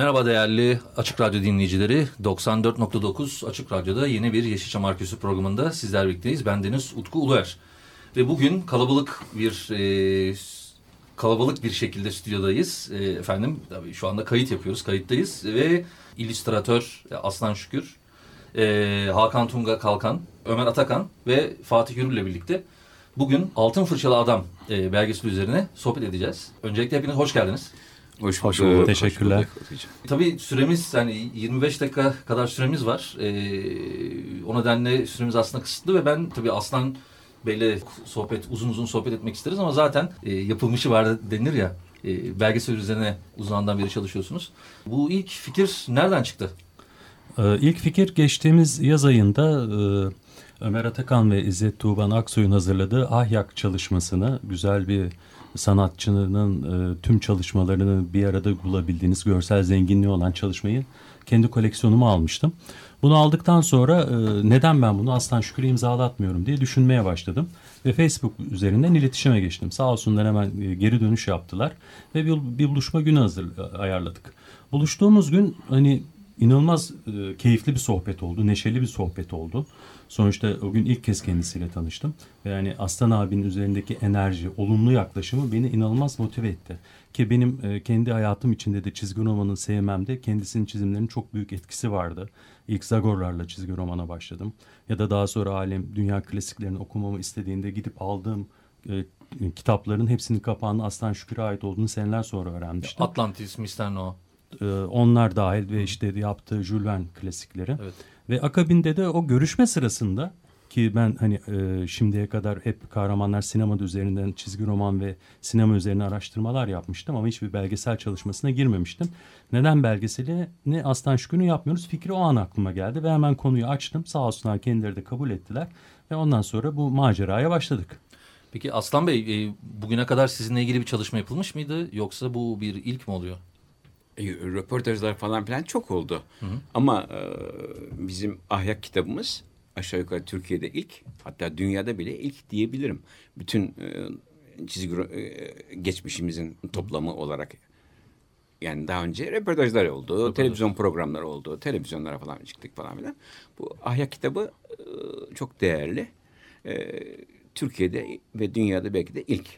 Merhaba değerli Açık Radyo dinleyicileri. 94.9 Açık Radyo'da yeni bir Yeşilçam Arküsü programında sizler birlikteyiz. Ben Deniz Utku Uluer. Ve bugün kalabalık bir e, kalabalık bir şekilde stüdyodayız. E, efendim tabii şu anda kayıt yapıyoruz, kayıttayız. Ve illüstratör Aslan Şükür, e, Hakan Tunga Kalkan, Ömer Atakan ve Fatih Yürür ile birlikte bugün Altın Fırçalı Adam e, belgeseli üzerine sohbet edeceğiz. Öncelikle hepiniz hoş geldiniz. Hoş, Hoş bulduk. Teşekkürler. Hoş bulduk. Tabii süremiz yani 25 dakika kadar süremiz var. Ee, o nedenle süremiz aslında kısıtlı ve ben tabii Aslan Bey'le sohbet uzun uzun sohbet etmek isteriz ama zaten e, yapılmışı var denir ya. E, belgesel üzerine uzun zamandan beri çalışıyorsunuz. Bu ilk fikir nereden çıktı? Ee, ilk fikir geçtiğimiz yaz ayında e, Ömer Atakan ve İzzet Tuğban Aksoy'un hazırladığı Ahyak çalışmasını güzel bir sanatçının e, tüm çalışmalarını bir arada bulabildiğiniz görsel zenginliği olan çalışmayı kendi koleksiyonuma almıştım. Bunu aldıktan sonra e, neden ben bunu Aslan Şükür'e imzalatmıyorum diye düşünmeye başladım. Ve Facebook üzerinden iletişime geçtim. Sağ olsunlar hemen e, geri dönüş yaptılar. Ve bir, bir buluşma günü hazır ayarladık. Buluştuğumuz gün hani inanılmaz e, keyifli bir sohbet oldu, neşeli bir sohbet oldu. Sonuçta o gün ilk kez kendisiyle tanıştım. Ve yani Aslan abinin üzerindeki enerji, olumlu yaklaşımı beni inanılmaz motive etti. Ki benim e, kendi hayatım içinde de çizgi romanı sevmemde kendisinin çizimlerinin çok büyük etkisi vardı. İlk Zagorlarla çizgi romana başladım. Ya da daha sonra alem dünya klasiklerini okumamı istediğinde gidip aldığım e, kitapların hepsinin kapağının Aslan Şükür'e ait olduğunu seneler sonra öğrenmiştim. Atlantis, Mr. No. E, onlar dahil ve işte yaptığı Jules Verne klasikleri. Evet. Ve akabinde de o görüşme sırasında ki ben hani e, şimdiye kadar hep kahramanlar sinemada üzerinden çizgi roman ve sinema üzerine araştırmalar yapmıştım ama hiçbir belgesel çalışmasına girmemiştim. Neden belgeseli ne Aslan Şükür'ü yapmıyoruz fikri o an aklıma geldi ve hemen konuyu açtım. Sağ olsunlar kendileri de kabul ettiler ve ondan sonra bu maceraya başladık. Peki Aslan Bey e, bugüne kadar sizinle ilgili bir çalışma yapılmış mıydı yoksa bu bir ilk mi oluyor? E, röportajlar falan filan çok oldu. Hı hı. Ama e, bizim Ahyak kitabımız aşağı yukarı Türkiye'de ilk hatta dünyada bile ilk diyebilirim. Bütün e, çizgi e, geçmişimizin toplamı olarak yani daha önce röportajlar oldu, Röportaj. televizyon programları oldu, televizyonlara falan çıktık falan filan. Bu Ahyak kitabı e, çok değerli. E, Türkiye'de ve dünyada belki de ilk.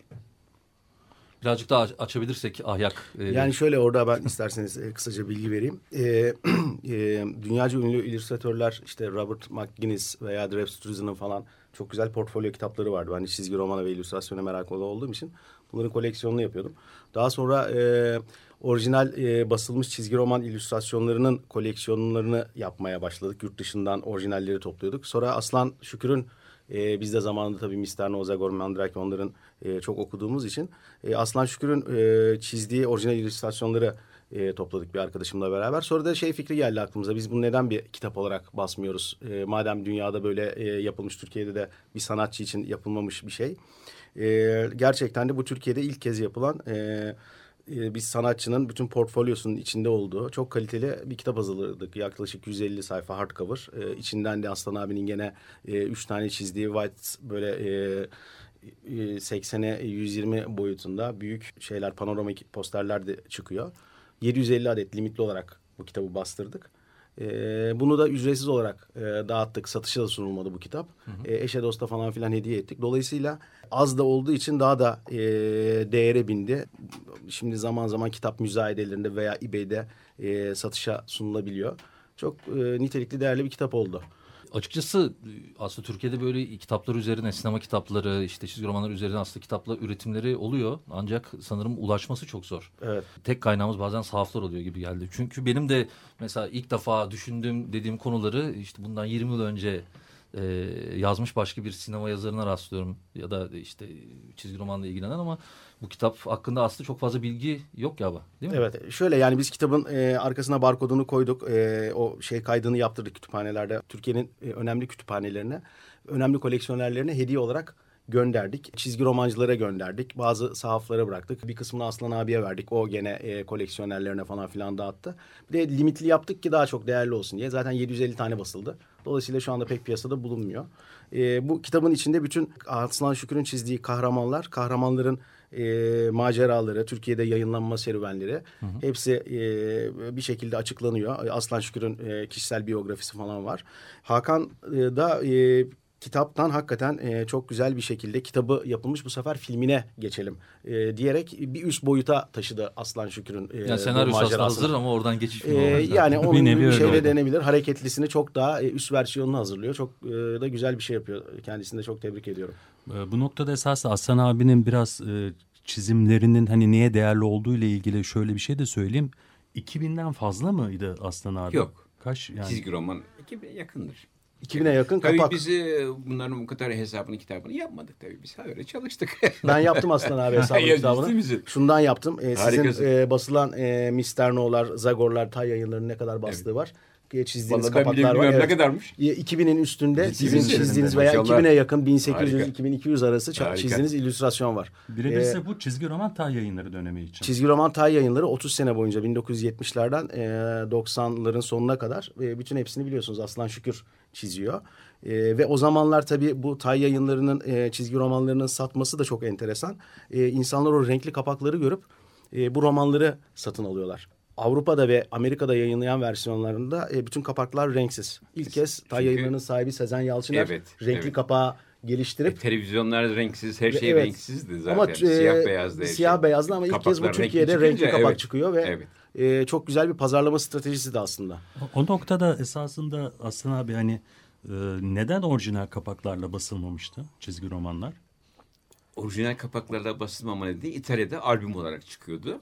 Birazcık daha açabilirsek ahyak. E... Yani şöyle orada ben isterseniz e, kısaca bilgi vereyim. E, e, dünyaca ünlü illüstratörler işte Robert McGuinness veya Drew Struzan'ın falan çok güzel portfolyo kitapları vardı. Ben çizgi romana ve illüstrasyona meraklı olduğum için bunların koleksiyonunu yapıyordum. Daha sonra e, orijinal e, basılmış çizgi roman illüstrasyonlarının koleksiyonlarını yapmaya başladık. Yurt dışından orijinalleri topluyorduk. Sonra Aslan Şükür'ün e, biz de zamanında tabii Mr. Noza, Mandrake onların e, çok okuduğumuz için e, Aslan Şükür'ün e, çizdiği orijinal illüstrasyonları e, topladık bir arkadaşımla beraber. Sonra da şey fikri geldi aklımıza. Biz bunu neden bir kitap olarak basmıyoruz? E, madem dünyada böyle e, yapılmış, Türkiye'de de bir sanatçı için yapılmamış bir şey. E, gerçekten de bu Türkiye'de ilk kez yapılan... E, bir sanatçının bütün portfolyosunun içinde olduğu çok kaliteli bir kitap hazırladık. Yaklaşık 150 sayfa hardcover. Ee, içinden de Aslan abinin gene e, üç tane çizdiği white böyle e, 80'e 120 boyutunda büyük şeyler panoramik posterler de çıkıyor. 750 adet limitli olarak bu kitabı bastırdık. E, bunu da ücretsiz olarak e, dağıttık. Satışa da sunulmadı bu kitap. Hı hı. E, eşe dosta falan filan hediye ettik. Dolayısıyla az da olduğu için daha da e, değere bindi. Şimdi zaman zaman kitap müzayedelerinde veya eBay'de e, satışa sunulabiliyor. Çok e, nitelikli değerli bir kitap oldu açıkçası aslında Türkiye'de böyle kitaplar üzerine sinema kitapları işte çizgi romanlar üzerine aslında kitaplar üretimleri oluyor. Ancak sanırım ulaşması çok zor. Evet. Tek kaynağımız bazen sahaflar oluyor gibi geldi. Çünkü benim de mesela ilk defa düşündüğüm dediğim konuları işte bundan 20 yıl önce e, yazmış başka bir sinema yazarına rastlıyorum ya da işte çizgi romanla ilgilenen ama bu kitap hakkında aslında çok fazla bilgi yok ya değil mi? Evet şöyle yani biz kitabın e, arkasına barkodunu koyduk. E, o şey kaydını yaptırdık kütüphanelerde. Türkiye'nin e, önemli kütüphanelerine, önemli koleksiyonerlerine hediye olarak gönderdik. Çizgi romancılara gönderdik. Bazı sahaflara bıraktık. Bir kısmını Aslan abiye verdik. O gene e, koleksiyonerlerine falan filan dağıttı. Bir de limitli yaptık ki daha çok değerli olsun diye. Zaten 750 tane basıldı. Dolayısıyla şu anda pek piyasada bulunmuyor. E, bu kitabın içinde bütün Aslan Şükür'ün çizdiği kahramanlar, kahramanların e, maceraları, Türkiye'de yayınlanma serüvenleri hı hı. hepsi e, bir şekilde açıklanıyor. Aslan Şükür'ün e, kişisel biyografisi falan var. Hakan e, da e, kitaptan hakikaten e, çok güzel bir şekilde kitabı yapılmış bu sefer filmine geçelim e, diyerek bir üst boyuta taşıdı Aslan Şükür'ün e, yani senaryosu aslında hazır ama oradan geçiş e, Yani onun bir, bir şeyle denebilir. Hareketlisini çok daha e, üst versiyonunu hazırlıyor. Çok e, da güzel bir şey yapıyor. Kendisini de çok tebrik ediyorum. E, bu noktada esas Aslan abinin biraz e, çizimlerinin hani niye değerli olduğu ile ilgili şöyle bir şey de söyleyeyim. 2000'den fazla mıydı Aslan abi? Yok. Kaç yani? Çizgi roman 2000 yakındır. 2000'e yakın tabii kapak. Tabii biz e, bunların bu kadar hesabını kitabını yapmadık tabii. Biz öyle çalıştık. ben yaptım aslında abi hesabını kitabını. Şundan yaptım. E, sizin e, basılan e, Mister No'lar, Zagor'lar, Tay yayınlarının ne kadar bastığı evet. var çizdiğiniz Vallahi kapaklar var. Evet. Ne kadarmış? 2000'in üstünde sizin çizdiğiniz veya 2000'e yakın 1800-2200 arası Harika. çizdiğiniz illüstrasyon var. Birebirse ee, bu çizgi roman tay yayınları dönemi için. Çizgi roman tay yayınları 30 sene boyunca 1970'lerden e, 90'ların sonuna kadar e, bütün hepsini biliyorsunuz Aslan Şükür çiziyor. E, ve o zamanlar tabii bu tay yayınlarının e, çizgi romanlarının satması da çok enteresan. E, insanlar o renkli kapakları görüp e, bu romanları satın alıyorlar. Avrupa'da ve Amerika'da yayınlayan versiyonlarında e, bütün kapaklar renksiz. İlk kez Tay yayınlarının sahibi Sezen Yalçıner evet, renkli evet. kapağı geliştirip. E, televizyonlar renksiz, her şey evet. renksizdi zaten. Ama, e, siyah beyazdı. Siyah şey. beyazlı ama ilk kez bu Türkiye'de renkli, renkli kapak evet. çıkıyor ve evet. e, çok güzel bir pazarlama stratejisi de aslında. O, o noktada esasında aslında abi hani e, neden orijinal kapaklarla basılmamıştı çizgi romanlar? Orijinal kapaklarla basılmama nedeni İtalya'da albüm olarak çıkıyordu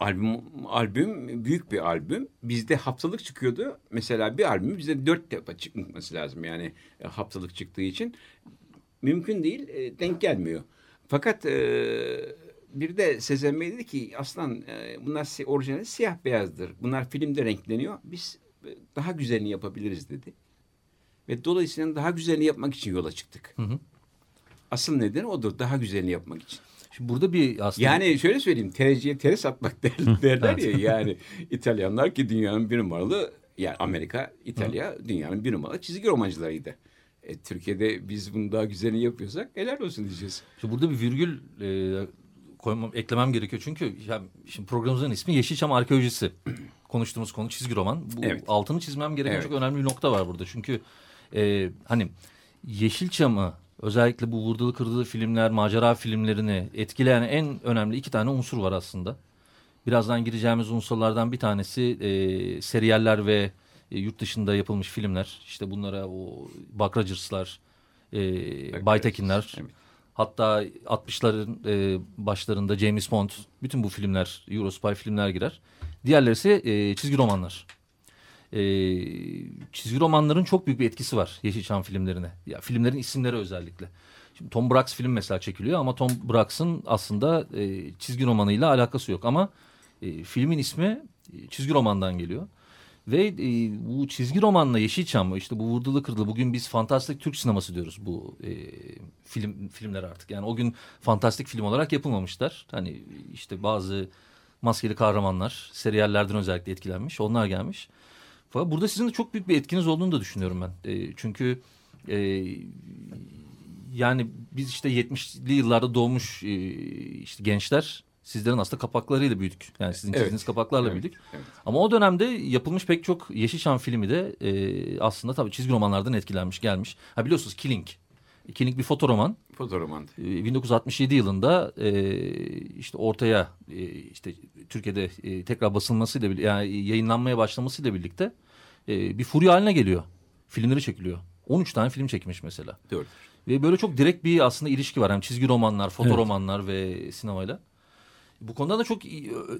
albüm albüm büyük bir albüm. Bizde haftalık çıkıyordu. Mesela bir albüm bize dört defa çıkması lazım. Yani e, haftalık çıktığı için mümkün değil. E, denk gelmiyor. Fakat e, bir de Sezen Bey dedi ki aslan e, bunlar orijinali siyah beyazdır. Bunlar filmde renkleniyor. Biz daha güzelini yapabiliriz dedi. Ve dolayısıyla daha güzelini yapmak için yola çıktık. Hı hı. Asıl nedeni odur. Daha güzelini yapmak için. Şimdi burada bir aslında... Yani şöyle söyleyeyim tereciye tere satmak der, derler ya yani İtalyanlar ki dünyanın bir numaralı yani Amerika, İtalya dünyanın bir numaralı çizgi romancılarıydı. E, Türkiye'de biz bunu daha güzelini yapıyorsak helal olsun diyeceğiz. Şimdi burada bir virgül e, koymam, eklemem gerekiyor. Çünkü ya, şimdi programımızın ismi Yeşilçam Arkeolojisi. Konuştuğumuz konu çizgi roman. Bu evet. altını çizmem gereken evet. çok önemli bir nokta var burada. Çünkü e, hani Yeşilçam'ı özellikle bu vurduğu kırdığı filmler, macera filmlerini etkileyen en önemli iki tane unsur var aslında. Birazdan gireceğimiz unsurlardan bir tanesi e, seriyeller ve e, yurt dışında yapılmış filmler. İşte bunlara o Buck Rogers'lar, e, Baytekinler. Evet. Hatta 60'ların e, başlarında James Bond, bütün bu filmler, Eurospy filmler girer. Diğerleri ise e, çizgi romanlar e, çizgi romanların çok büyük bir etkisi var Yeşilçam filmlerine. Ya filmlerin isimleri özellikle. Şimdi Tom Brax film mesela çekiliyor ama Tom Brax'ın aslında e, çizgi romanıyla alakası yok ama e, filmin ismi e, çizgi romandan geliyor. Ve e, bu çizgi romanla Yeşilçam işte bu vurdulu kırdılı bugün biz fantastik Türk sineması diyoruz bu e, film filmler artık. Yani o gün fantastik film olarak yapılmamışlar. Hani işte bazı maskeli kahramanlar seriyellerden özellikle etkilenmiş onlar gelmiş. Fakat burada sizin de çok büyük bir etkiniz olduğunu da düşünüyorum ben. E, çünkü e, yani biz işte 70'li yıllarda doğmuş e, işte gençler sizlerin aslında kapaklarıyla büyüdük. Yani sizin evet. çizdiğiniz kapaklarla evet. büyüdük. Evet. Ama o dönemde yapılmış pek çok Yeşilçam filmi de e, aslında tabii çizgi romanlardan etkilenmiş gelmiş. Ha biliyorsunuz Killing. Killing bir fotoroman. Fotoroman. E, 1967 yılında e, işte ortaya e, işte Türkiye'de e, tekrar basılmasıyla yani yayınlanmaya başlamasıyla birlikte e, bir furya haline geliyor. Filmleri çekiliyor. 13 tane film çekmiş mesela. Doğru. Ve böyle çok direkt bir aslında ilişki var. Hem çizgi romanlar, fotoromanlar evet. ve sinemayla. Bu konuda da çok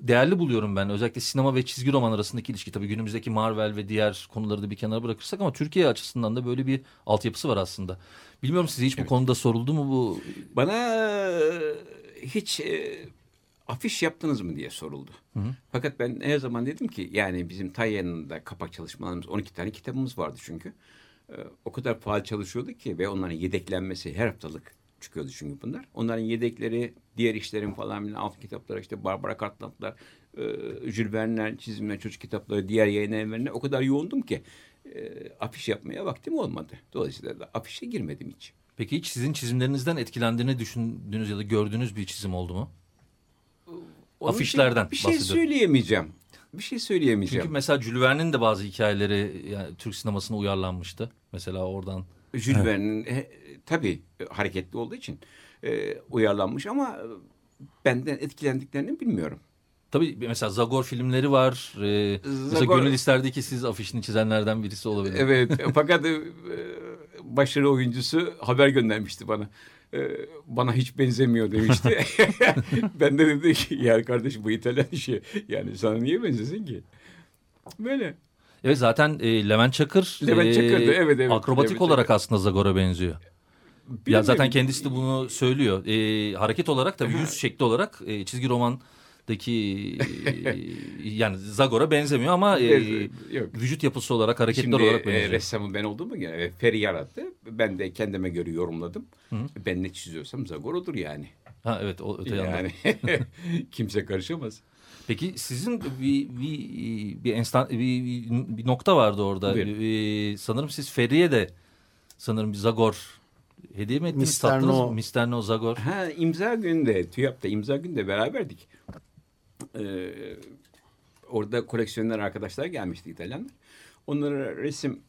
değerli buluyorum ben. Özellikle sinema ve çizgi roman arasındaki ilişki. Tabii günümüzdeki Marvel ve diğer konuları da bir kenara bırakırsak ama Türkiye açısından da böyle bir altyapısı var aslında. Bilmiyorum size hiç bu konuda soruldu mu bu? Bana hiç e, afiş yaptınız mı diye soruldu. Fakat ben her zaman dedim ki yani bizim Tayyan'da kapak çalışmalarımız 12 tane kitabımız vardı çünkü. E, o kadar faal çalışıyorduk ki ve onların yedeklenmesi her haftalık çıkıyordu çünkü bunlar. Onların yedekleri, diğer işlerin falan filan alt kitapları işte Barbara Cartland'lar, e, Jules Verne'ler, çizimler, çocuk kitapları, diğer yayın evlerine o kadar yoğundum ki e, afiş yapmaya vaktim olmadı. Dolayısıyla da afişe girmedim hiç. Peki hiç sizin çizimlerinizden etkilendiğini düşündüğünüz ya da gördüğünüz bir çizim oldu mu? Onun Afişlerden bir şey bahsediyorum. söyleyemeyeceğim. Bir şey söyleyemeyeceğim. Çünkü mesela Jules Verne'in de bazı hikayeleri yani Türk sinemasına uyarlanmıştı. Mesela oradan. Jules Verne'in e, tabii hareketli olduğu için e, uyarlanmış ama benden etkilendiklerini bilmiyorum. Tabii mesela Zagor filmleri var. Ee, mesela Zagor- gönül isterdi ki siz afişini çizenlerden birisi olabilir. Evet fakat e, e, başarılı oyuncusu haber göndermişti bana. E, bana hiç benzemiyor demişti. ben de dedim ki ya kardeş bu İtalyan işi yani sana niye benzesin ki? Böyle. Evet zaten e, Levent Çakır, Levent e, Çakır'dı, evet, evet. akrobatik Levent olarak Çakır. aslında Zagor'a benziyor. Ya Bilmiyorum. zaten kendisi de bunu söylüyor. E, hareket olarak tabii yüz şekli olarak e, çizgi romandaki e, yani Zagor'a benzemiyor ama e, Yok. vücut yapısı olarak hareketler Şimdi olarak e, benziyor. ressamı ben olduğumu göre e, Feri yarattı. Ben de kendime göre yorumladım. Ben ne çiziyorsam Zagor odur yani. ha evet o öte yandan. Yani kimse karışamaz. Peki sizin bir bir bir, instan, bir, bir- bir nokta vardı orada. Buyurun. Ee, sanırım siz Feri'ye de sanırım bir Zagor hediye mi ettiniz? Mr. Sattınız No. mı? Mr. No Zagor. Ha imza günde TÜYAP'ta imza günde beraberdik. Ee, orada koleksiyoner arkadaşlar gelmişti İtalyanlar. Onlara resim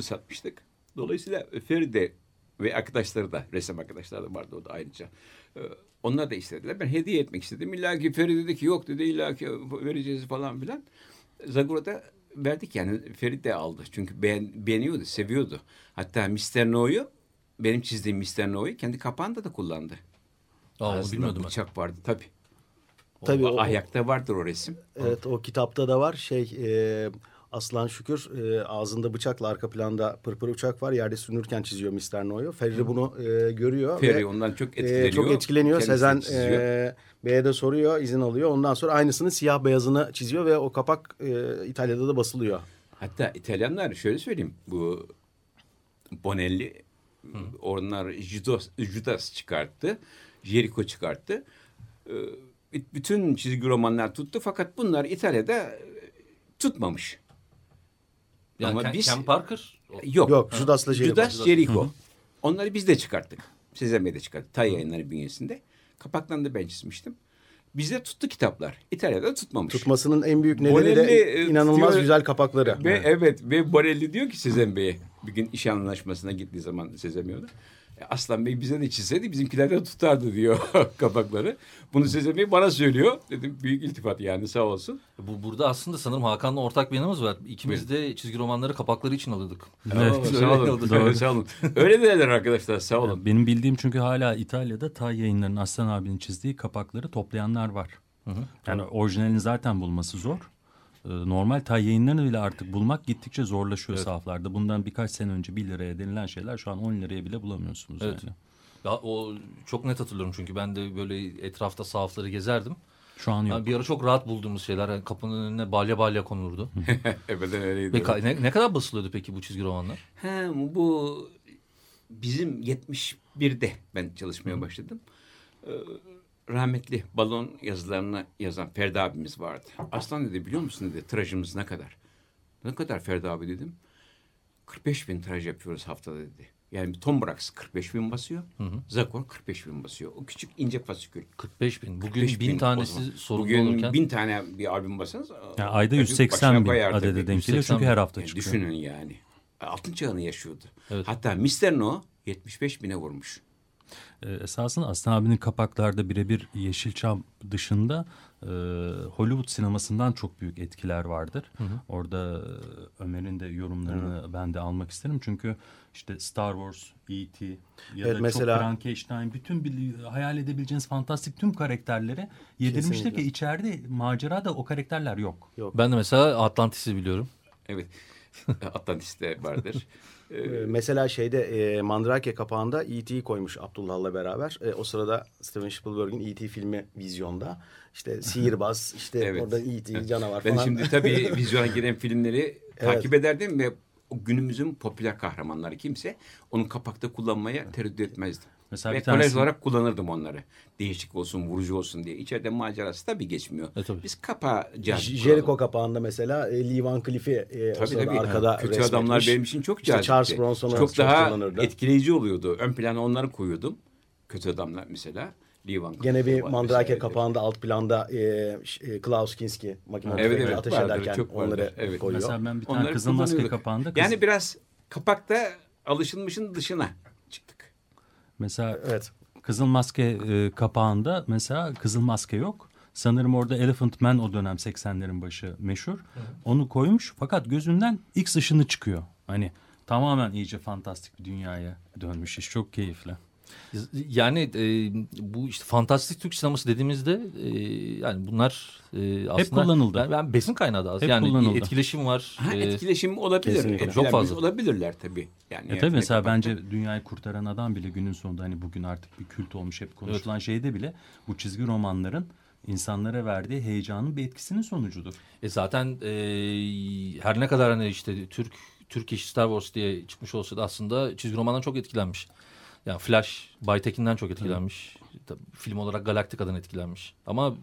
satmıştık. Dolayısıyla Feride ve arkadaşları da resim arkadaşları da vardı o da ayrıca. Ee, onlar da istediler. Ben hediye etmek istedim. İlla ki Feride dedi ki yok dedi illa ki vereceğiz falan filan. Zagora'da verdik yani Ferit de aldı. Çünkü beğen, beğeniyordu, seviyordu. Hatta Mr. No'yu benim çizdiğim Mr. No'yu kendi kapağında da kullandı. Aa, bilmiyordum ben. bıçak vardı tabii. Tabii o, ahyakta vardır o resim. Evet o kitapta da var şey e, Aslan Şükür e, ağzında bıçakla arka planda pırpır uçak var yerde sürünürken çiziyor Mr. No'yu. Ferri bunu e, görüyor. Ferri ve, ondan çok e, etkileniyor. çok etkileniyor. Kendisi Sezen e, Bey'e de soruyor izin alıyor. Ondan sonra aynısını siyah beyazını çiziyor ve o kapak e, İtalya'da da basılıyor. Hatta İtalyanlar şöyle söyleyeyim. Bu Bonelli onlar Judas, Judas çıkarttı. Jericho çıkarttı. Ee, bütün çizgi romanlar tuttu fakat bunlar İtalya'da e, tutmamış. Yani Ama Ken, biz- Ken Parker. Yok. Yok Judas'la Jericho. Judas Jericho. Onları biz de çıkarttık. Sezen Bey de çıkarttı. Tay yayınları bünyesinde. Kapaklarını da ben çizmiştim. Bizde tuttu kitaplar. İtalya'da tutmamış. Tutmasının en büyük nedeni Bonelli, de inanılmaz diyor- güzel kapakları. Ve evet ve Borelli diyor ki Sezen Bey'e bir gün iş anlaşmasına gittiği zaman Sezen Bey ona, "E, Aslan Bey bize de çizseydi bizimkiler de tutardı diyor kapakları. Bunu Sezen Bey bana söylüyor. Dedim büyük iltifat yani sağ olsun. Bu burada aslında sanırım Hakan'la ortak bir yanımız var. İkimiz de çizgi romanları kapakları için alıyorduk. Evet, Öyle sağ olun. oldu. Doğru, sağ olun. Öyle derler arkadaşlar sağ olun. Benim bildiğim çünkü hala İtalya'da Tay yayınlarının Aslan abinin çizdiği kapakları toplayanlar var. Yani orijinalini zaten bulması zor. Ee, Normal Tay yayınlarını bile artık bulmak gittikçe zorlaşıyor sahaflarda. Bundan birkaç sene önce 1 liraya denilen şeyler şu an 10 liraya bile bulamıyorsunuz. Evet. Yani. Ya, o çok net hatırlıyorum çünkü ben de böyle etrafta sahafları gezerdim. Şu an yok. Yani bir ara çok rahat bulduğumuz şeyler. Yani kapının önüne balya balya konulurdu. evet öyleydi. Ve ka- ne, ne kadar basılıyordu peki bu çizgi romanlar? Ha, bu bizim 71'de ben çalışmaya başladım. Ee, rahmetli balon yazılarını yazan Ferdi abimiz vardı. Aslan dedi biliyor musun dedi tirajımız ne kadar? Ne kadar Ferdi abi dedim. 45 bin tiraj yapıyoruz haftada dedi. Yani bir Tom Brax 45 bin basıyor. Zakor 45 bin basıyor. O küçük ince fasikül. 45 bin. Bugün 45 bin o tanesi zaman. sorunlu Bugün olurken. bin tane bir albüm basanız. Yani ayda tabii 180 başına bin adede denk geliyor 180 çünkü her hafta Yani çıkıyor. düşünün yani. Altın çağını yaşıyordu. Evet. Hatta Mr. No 75 bine vurmuş. E, esasında Aslan abinin kapaklarda birebir Yeşilçam dışında e, Hollywood sinemasından çok büyük etkiler vardır. Orada e, Ömer'in de yorumlarını ben de almak isterim. Çünkü işte Star Wars, E.T. ya Evet, da mesela- çok Frankenstein bütün bir, hayal edebileceğiniz fantastik tüm karakterleri yedirmiştir ki içeride macerada o karakterler yok. Ben de mesela Atlantis'i biliyorum. Evet. Atlantis'te vardır. Ee, Mesela şeyde e, Mandrake kapağında E.T.'yi koymuş Abdullah'la beraber. E, o sırada Steven Spielberg'in E.T. filmi vizyonda. İşte sihirbaz, işte Evet. orada E.T. Canavar Ben falan. şimdi tabii vizyona giren filmleri takip ederdim ve günümüzün popüler kahramanları kimse onun kapakta kullanmaya tereddüt etmezdim. Mesela ve bir tanesi- kolej olarak kullanırdım onları. Değişik olsun, vurucu olsun diye. İçeride macerası tabii geçmiyor. E, tabii. Biz kuralım. Jericho kapağında mesela e, Lee Van Cleef'i e, Tabii tabii. arkada Kötü resmetmiş. adamlar benim için çok İşte cazipti. Charles Bronson'u çok, çok daha kullanırdı. etkileyici oluyordu. Ön plana onları koyuyordum. Kötü adamlar mesela. Lee Van Gene bir Mandrake vesaire. kapağında alt planda e, e, Klaus Kinski makine Evet, evet, ateş vardır, ederken çok vardır. onları Evet. koyuyor. Mesela ben bir tane Onları Kızıl Maske kapağında kız- Yani biraz kapakta alışılmışın dışına. Mesela Evet. Kızıl Maske e, kapağında mesela Kızıl Maske yok. Sanırım orada Elephant Man o dönem 80'lerin başı meşhur. Onu koymuş fakat gözünden X ışını çıkıyor. Hani tamamen iyice fantastik bir dünyaya dönmüş iş. Çok keyifli. Yani e, bu işte fantastik Türk sineması dediğimizde e, yani bunlar e, aslında kullanıldı. Ben, ben besin kaynağı da az. Hep yani kullanıldı. etkileşim var. Ha, E, etkileşim olabilir. kesinlikle. Çok fazla. Olabilirler tabii. Yani E tabii mesela kapakta. bence dünyayı kurtaran adam bile günün sonunda hani bugün artık bir kült olmuş hep konuşulan şeyde bile bu çizgi romanların insanlara verdiği heyecanın bir etkisinin sonucudur. E zaten e, her ne kadar hani işte Türk Türk iş Star Wars diye çıkmış olsa da aslında çizgi romandan çok etkilenmiş. Yani Flash, Baytekin'den çok etkilenmiş. Tabii, film olarak Galaktika'dan etkilenmiş. Ama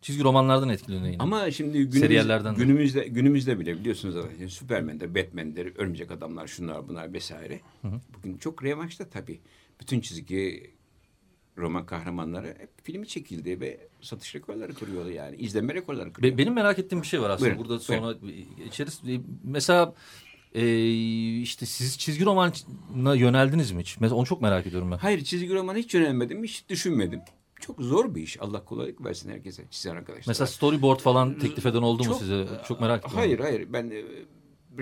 çizgi romanlardan etkileniyor yine. Ama şimdi günümüz, Seriyerlerden de. günümüzde günümüzde bile biliyorsunuz zaten Superman'de, Batman'dir, Örümcek Adamlar, şunlar bunlar vesaire. Bugün çok revaçta tabii. Bütün çizgi roman kahramanları hep filmi çekildi ve satış rekorları kırıyordu yani. İzlenme rekorları kırıyor. Be- benim merak ettiğim bir şey var aslında. Buyurun, Burada sonra içeriz. E, Mesela e, işte siz çizgi romana yöneldiniz mi hiç? Mesela onu çok merak ediyorum ben. Hayır çizgi romana hiç yönelmedim, hiç düşünmedim. Çok zor bir iş. Allah kolaylık versin herkese, çizen arkadaşlar. Mesela storyboard falan teklif eden oldu mu size? Çok merak ediyorum. Hayır hayır ben e,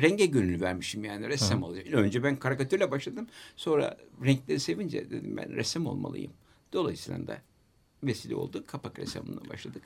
renge gönül vermişim yani ressam olacağım. Önce ben karikatürle başladım. Sonra renkleri sevince dedim ben ressam olmalıyım. Dolayısıyla da vesile oldu. Kapak ressamına başladık.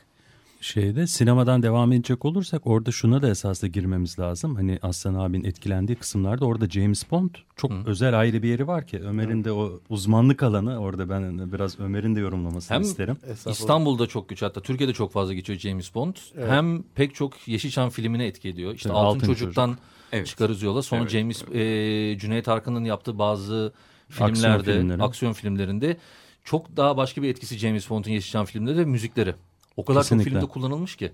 Şeyde sinemadan devam edecek olursak orada şuna da esasla girmemiz lazım. Hani Aslan abinin etkilendiği kısımlarda orada James Bond çok özel ayrı bir yeri var ki. Ömer'in de o uzmanlık alanı orada ben biraz Ömer'in de yorumlamasını Hem isterim. İstanbul'da çok güç hatta Türkiye'de çok fazla geçiyor James Bond. Hem pek çok Yeşilçam filmine etki ediyor. İşte Evet, Altın, Altın Çocuk'tan Evet. çıkarız yola. Sonra Evet, James e, Cüneyt Arkın'ın yaptığı bazı Aksiyon filmlerde, filmleri. aksiyon filmlerinde çok daha başka bir etkisi James Bond'un Yeşilçam filmleri ve müzikleri. O kadar Kesinlikle. çok filmde kullanılmış ki.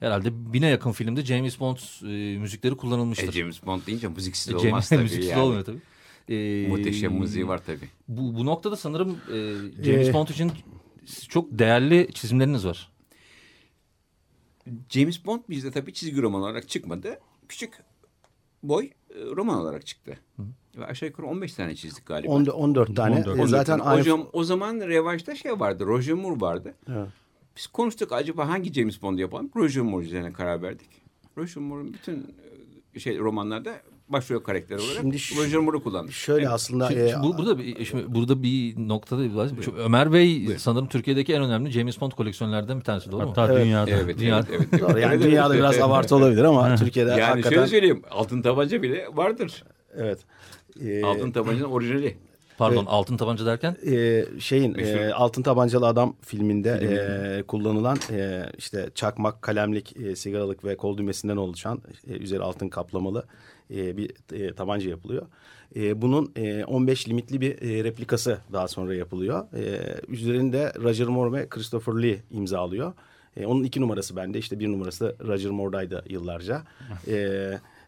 Herhalde bine yakın filmde James Bond e, müzikleri E, kullanılmıştır. James Bond deyince müziksiz E, olmaz James tabii müziksiz yani. olmuyor tabii. E, Muhteşem müziği var tabii. Bu, bu noktada sanırım e, James Ee, Bond için çok değerli çizimleriniz var. James Bond bizde tabii çizgi roman olarak çıkmadı. Küçük boy e, roman olarak çıktı. Ve aşağı yukarı 15 tane çizdik galiba. 10 14 tane. 14. E, zaten zaman, o zaman revaçta şey vardı. Roger Moore vardı. Evet. Biz konuştuk acaba hangi James Bond yapalım? Roger Moore üzerine karar verdik. Roger Moore'un bütün e, şey romanlarda başrol karakteri olarak Şimdi şu- Roger Moore'u kullanmış. Şöyle aslında... Şimdi, e, şimdi bu, burada bir, şimdi burada bir noktada var. Şu Ömer Bey sanırım Türkiye'deki en önemli James Bond koleksiyonlardan bir tanesi doğru mu? Hatta Evet. dünyada. Evet, Dünya- evet, evet, evet. Yani dünyada biraz abartı olabilir ama Türkiye'de Yani hakikaten... şöyle söyleyeyim altın tabanca bile vardır. Evet. E, Altın tabancanın orijinali. Pardon Evet. altın tabanca derken e, şeyin Meşhur. e, Altın Tabancalı Adam filminde e, kullanılan e, işte çakmak, kalemlik, e, sigaralık ve kol düğmesinden oluşan e, üzeri altın kaplamalı e, bir e, tabanca yapılıyor. E, bunun e, 15 limitli bir e, replikası daha sonra yapılıyor. E, üzerinde Roger Moore ve Christopher Lee imzalıyor. E, onun iki numarası bende işte bir numarası Roger Moore'daydı yıllarca. E,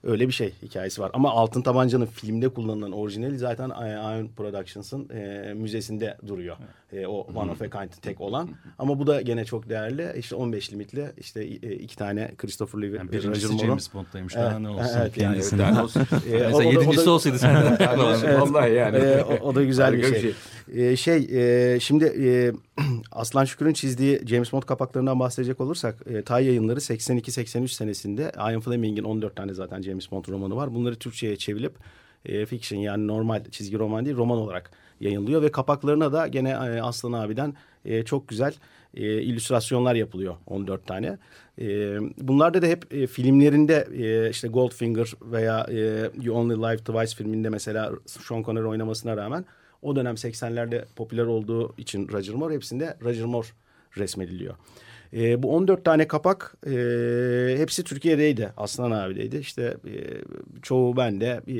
Öyle bir şey hikayesi var. Ama Altın Tabanca'nın filmde kullanılan orijinali zaten Iron Productions'ın e, müzesinde duruyor. E, o One of a Kind tek olan. Ama bu da gene çok değerli. İşte 15 limitli işte e, iki tane Christopher Lee Yani Roger birincisi Moore'un. James Bond'daymış. Daha Evet, ne olsun evet, yani kendisine. Daha olsun? E, o- o da- o da- yedincisi olsaydı sen Yani Vallahi yani. e, o, o da güzel bir Harika şey. Ee, şey e, şimdi e, Aslan Şükür'ün çizdiği James Bond kapaklarından bahsedecek olursak e, Tay yayınları 82-83 senesinde Ian Fleming'in 14 tane zaten James Bond romanı var. Bunları Türkçe'ye çevilip e, fiction yani normal çizgi roman değil roman olarak yayınlıyor ve kapaklarına da gene e, Aslan abiden e, çok güzel e, illüstrasyonlar yapılıyor 14 tane. E, bunlarda da hep e, filmlerinde e, işte Goldfinger veya e, You Only Live Twice filminde mesela Sean Connery oynamasına rağmen o dönem 80'lerde popüler olduğu için Roger Moore hepsinde Roger Moore resmediliyor. E, bu 14 tane kapak e, hepsi Türkiye'deydi. Aslan abideydi. İşte e, çoğu bende. E,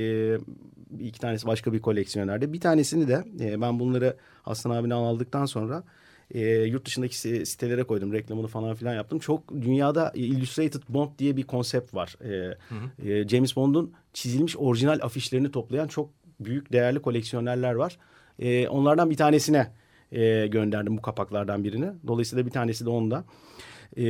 iki tanesi başka bir koleksiyonerde. Bir tanesini de e, ben bunları Aslan abiden aldıktan sonra e, yurt dışındaki sitelere koydum. Reklamını falan filan yaptım. Çok dünyada Illustrated Bond diye bir konsept var. E, hı hı. E, James Bond'un çizilmiş orijinal afişlerini toplayan çok büyük değerli koleksiyonerler var. E, onlardan bir tanesine e, gönderdim bu kapaklardan birini. Dolayısıyla bir tanesi de onda. E,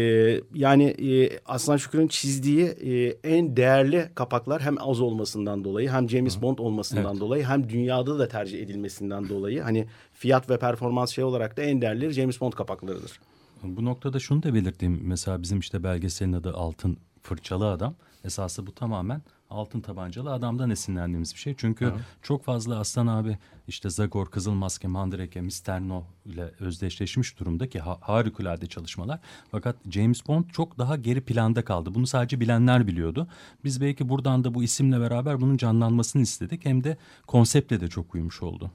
yani e, Aslan Şükür'ün çizdiği e, en değerli kapaklar hem az olmasından dolayı hem James Hı. Bond olmasından evet. dolayı hem dünyada da tercih edilmesinden dolayı hani fiyat ve performans şey olarak da en değerli James Bond kapaklarıdır. Bu noktada şunu da belirteyim. Mesela bizim işte belgeselin adı Altın Fırçalı Adam. Esası bu tamamen altın tabancalı adamdan esinlendiğimiz bir şey. Çünkü Hı. çok fazla Aslan abi işte Zagor, Kızıl Maske, Mandrake, Mr. No ile özdeşleşmiş durumda ki ha harikulade çalışmalar. Fakat James Bond çok daha geri planda kaldı. Bunu sadece bilenler biliyordu. Biz belki buradan da bu isimle beraber bunun canlanmasını istedik. Hem de konseptle de çok uymuş oldu.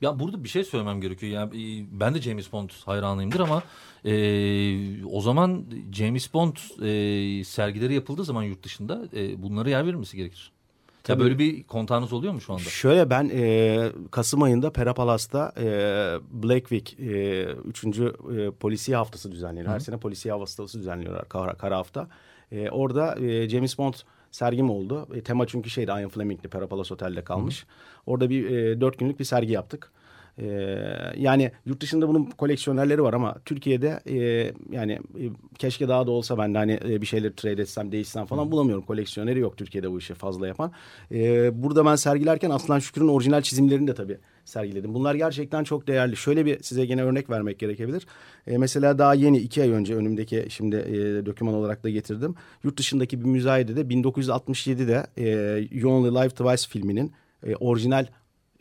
Ya burada bir şey söylemem gerekiyor. Yani e, ben de James Bond hayranıyımdır ama e, o zaman James Bond e, sergileri yapıldığı zaman yurt dışında e, bunlara yer verilmesi gerekir. Tabii. Ya böyle bir kontağınız oluyor mu şu anda? Şöyle ben e, Kasım ayında Perapalas'ta e, Black Week e, 3. E, polisiye haftası düzenleniyor. Her sene polisiye haftası düzenliyorlar kara, kara hafta. E, orada e, James Bond sergim oldu. E, tema çünkü şeydi Ian Fleming'li Perapalas Otel'de kalmış. Hı. Orada bir e, dört günlük bir sergi yaptık. E, yani yurt dışında bunun koleksiyonerleri var ama Türkiye'de e, yani e, keşke daha da olsa ben de hani e, bir şeyleri trade etsem değişsem falan Hı. bulamıyorum. Koleksiyoneri yok Türkiye'de bu işi fazla yapan. E, burada ben sergilerken Aslan Şükür'ün orijinal çizimlerini de tabii sergiledim. Bunlar gerçekten çok değerli. Şöyle bir size gene örnek vermek gerekebilir. E, mesela daha yeni iki ay önce önümdeki şimdi e, doküman olarak da getirdim. Yurt dışındaki bir müzayedede 1967'de e, You Only Live Twice filminin e, orijinal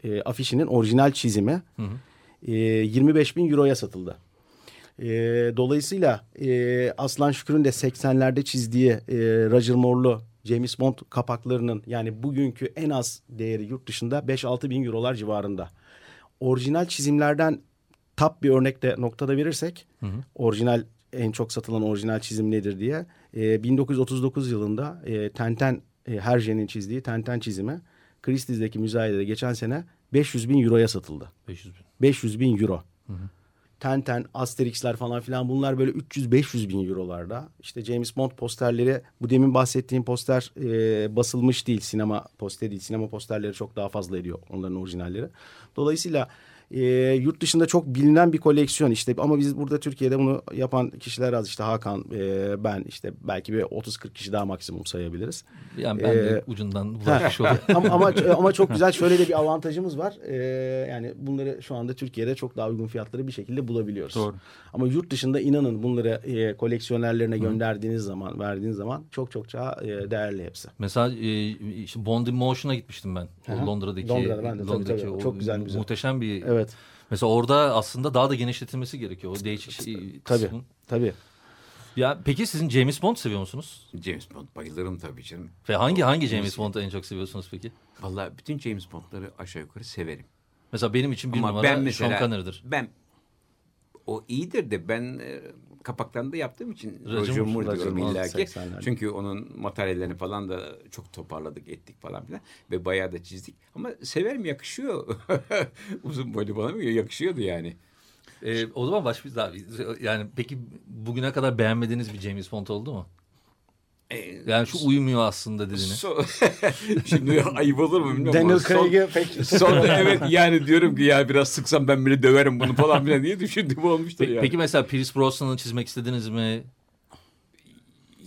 e, afişinin orijinal çizimi hı hı. E, 25 bin euroya satıldı. E, dolayısıyla e, Aslan Şükür'ün de 80'lerde çizdiği e, Roger Moore'lu James Bond kapaklarının yani bugünkü en az değeri yurt dışında 5-6 bin eurolar civarında. Orijinal çizimlerden tap bir örnekte noktada verirsek hı hı. orijinal en çok satılan orijinal çizim nedir diye e, 1939 yılında e, Tenten e, Hergé'nin çizdiği Tenten çizimi Christie's'deki müzayedede geçen sene 500 bin euroya satıldı. 500 bin. 500 bin euro. Hı hı. Tenten, Asterix'ler falan filan bunlar böyle 300-500 bin eurolarda. İşte James Bond posterleri bu demin bahsettiğim poster e, basılmış değil sinema posteri değil. Sinema posterleri çok daha fazla ediyor onların orijinalleri. Dolayısıyla e, yurt dışında çok bilinen bir koleksiyon işte ama biz burada Türkiye'de bunu yapan kişiler az işte Hakan e, ben işte belki bir 30-40 kişi daha maksimum sayabiliriz. Yani ben ee, de ucundan bulaşmış oluyor. ama, ama, ama çok güzel şöyle de bir avantajımız var. Ee, yani bunları şu anda Türkiye'de çok daha uygun fiyatları bir şekilde bulabiliyoruz. Doğru. Ama yurt dışında inanın bunları e, koleksiyonerlerine gönderdiğiniz Hı. zaman verdiğiniz zaman çok çok daha e, değerli hepsi. Mesela e, işte Bond in Motion'a gitmiştim ben. Hı. Londra'daki. Londra'da ben de Londra'daki tabii, tabii. çok güzel. Muhteşem bir evet Evet. Mesela orada aslında daha da genişletilmesi gerekiyor. O değişik şey. Tabii. Kısmın. Tabii. Ya peki sizin James Bond seviyor musunuz? James Bond bayılırım tabii canım. Ve hangi hangi James Bond'u en çok seviyorsunuz peki? Vallahi bütün James Bond'ları aşağı yukarı severim. Mesela benim için bir Ama numara ben mesela, Sean Connery'dir. Ben o iyidir de ben e, kapaklarını da yaptığım için Roger Moore diyorum illa ki. Çünkü onun materyallerini falan da çok toparladık ettik falan filan. Ve bayağı da çizdik. Ama severim yakışıyor. Uzun boylu bana mı yakışıyordu yani. Ee, o zaman baş yani peki bugüne kadar beğenmediğiniz bir James Bond oldu mu? E, yani şu uyumuyor aslında dediğini. So, şimdi ayıp olur mu bilmiyorum. Daniel Craig'e pek. Sonra evet yani diyorum ki ya biraz sıksam ben bile döverim bunu falan filan diye düşündüğüm olmuştur yani. Peki mesela Pierce Brosnan'ı çizmek istediniz mi?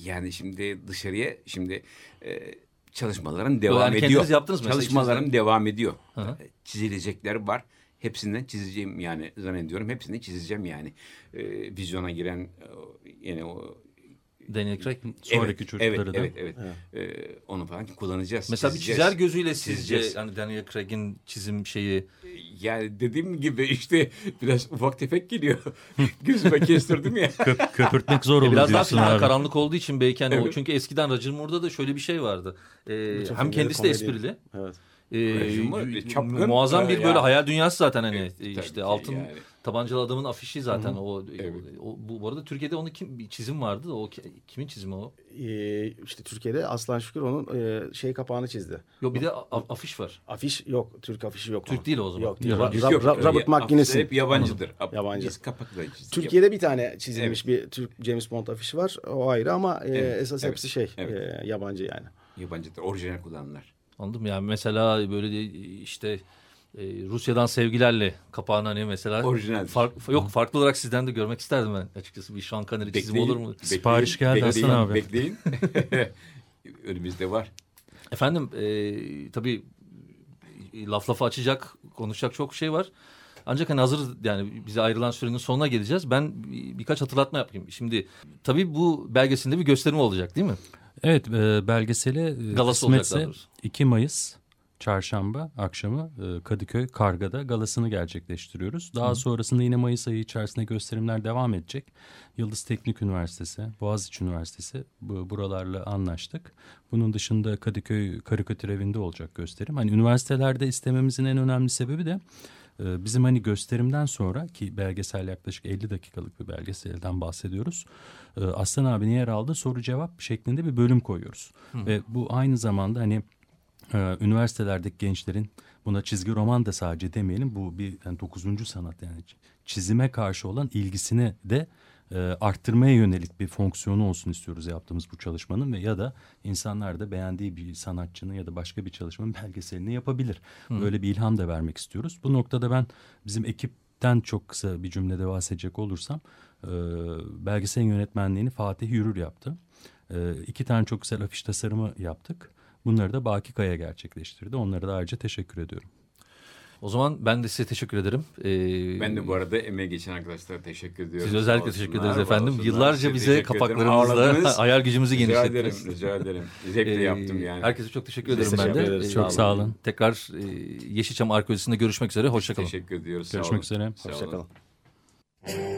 Yani şimdi dışarıya şimdi e, çalışmalarım devam yani ediyor. yaptınız mı? Çalışmalarım devam ediyor. Hı -hı. Çizilecekler var. hepsinden çizeceğim yani zannediyorum. Hepsini çizeceğim yani. E, vizyona giren e, yine o Daniel Craig. Sonraki evet, çocukları evet, da. Evet, evet. Ee, onu falan kullanacağız. Mesela bir çizeceğiz. çizer gözüyle sizce hani Daniel Craig'in çizim şeyi Yani dediğim gibi işte biraz ufak tefek geliyor. Gözüme kestirdim ya. Köp- köpürtmek zor olur E, biraz daha abi. karanlık olduğu için belki hani o Evet. çünkü eskiden Roger Moore'da da şöyle bir şey vardı. Ee, Bütün hem kendisi de komedi. esprili. Evet. Ee, y- çapkın, muazzam bir e, böyle ya. hayal dünyası zaten hani Evet, e, işte altın yani. tabancalı adamın afişi zaten o, Evet. o, bu, bu arada Türkiye'de onun kim bir çizim vardı o ki- kimin çizimi o? Ee, işte Türkiye'de Aslan Şükür onun e, şey kapağını çizdi. Yok bir de a- afiş var. Afiş yok. Türk afişi yok. Türk onun. değil o zaman. Yok. değil. Ra- Ra- Yok, Ra- Robert McGuinness'in. Hep yabancıdır. Yabancı. Biz kapakla çizdik. Türkiye'de bir tane çizilmiş bir Türk James Bond afişi var. O ayrı ama e, Evet, esas evet, hepsi şey evet. e, yabancı yani. Yabancıdır. Orijinal kullananlar. Anladım yani mesela böyle de işte e, Rusya'dan sevgilerle kapağını hani mesela Orijinal. fark, yok farklı olarak sizden de görmek isterdim ben açıkçası bir Sean Connery çizimi olur mu? Sipariş geldi bekleyin, Hasan abi. Bekleyin. Önümüzde var. Efendim e, tabii laf lafa açacak konuşacak çok şey var. Ancak hani hazır yani bize ayrılan sürenin sonuna geleceğiz. Ben bir- birkaç hatırlatma yapayım. Şimdi tabii bu belgesinde bir gösterim olacak değil mi? Evet e, belgesele e, Galası olacak kısmetse daha doğrusu. 2 Mayıs çarşamba akşamı e, Kadıköy Karga'da galasını gerçekleştiriyoruz. Daha sonrasında yine Mayıs ayı içerisinde gösterimler devam edecek. Yıldız Teknik Üniversitesi, Boğaziçi Üniversitesi bu, buralarla anlaştık. Bunun dışında Kadıköy Karikatür Evi'nde olacak gösterim. Hani üniversitelerde istememizin en önemli sebebi de e, bizim hani gösterimden sonra ki belgesel yaklaşık 50 dakikalık bir belgeselden bahsediyoruz. E, Aslan abinin yer aldığı soru cevap şeklinde bir bölüm koyuyoruz. Ve bu aynı zamanda hani e, üniversitelerdeki gençlerin buna çizgi roman da sadece demeyelim bu bir yani 9. sanat yani çizime karşı olan ilgisini de e, arttırmaya yönelik bir fonksiyonu olsun istiyoruz yaptığımız bu çalışmanın ve ya da insanlar da beğendiği bir sanatçının ya da başka bir çalışmanın belgeselini yapabilir. Böyle bir ilham da vermek istiyoruz. Bu noktada ben bizim ekipten çok kısa bir cümlede bahsedecek olursam e, belgeselin yönetmenliğini Fatih Yürür yaptı. E, iki tane çok güzel afiş tasarımı yaptık. Bunları da Baki Kaya gerçekleştirdi. Onlara da ayrıca teşekkür ediyorum. O zaman ben de size teşekkür ederim. Ee, Ben de bu arada emeği geçen arkadaşlara teşekkür ediyorum. Siz özellikle Sağ teşekkür olsunlar, ederiz efendim. olsunlar. Yıllarca bize teşekkür ederim. kapaklarımızla hayal gücümüzü Rica ederim, genişlettiniz. rica ederim. Zevkle Ee, yaptım yani. Herkese çok teşekkür ederim ben de. teşekkür ederiz. Ee, Çok sağ olun. Tekrar e, Yeşilçam Arkeolojisi'nde görüşmek üzere. Hoşçakalın. Teşekkür ediyoruz. sağ Görüşmek olun. üzere. Hoşçakalın.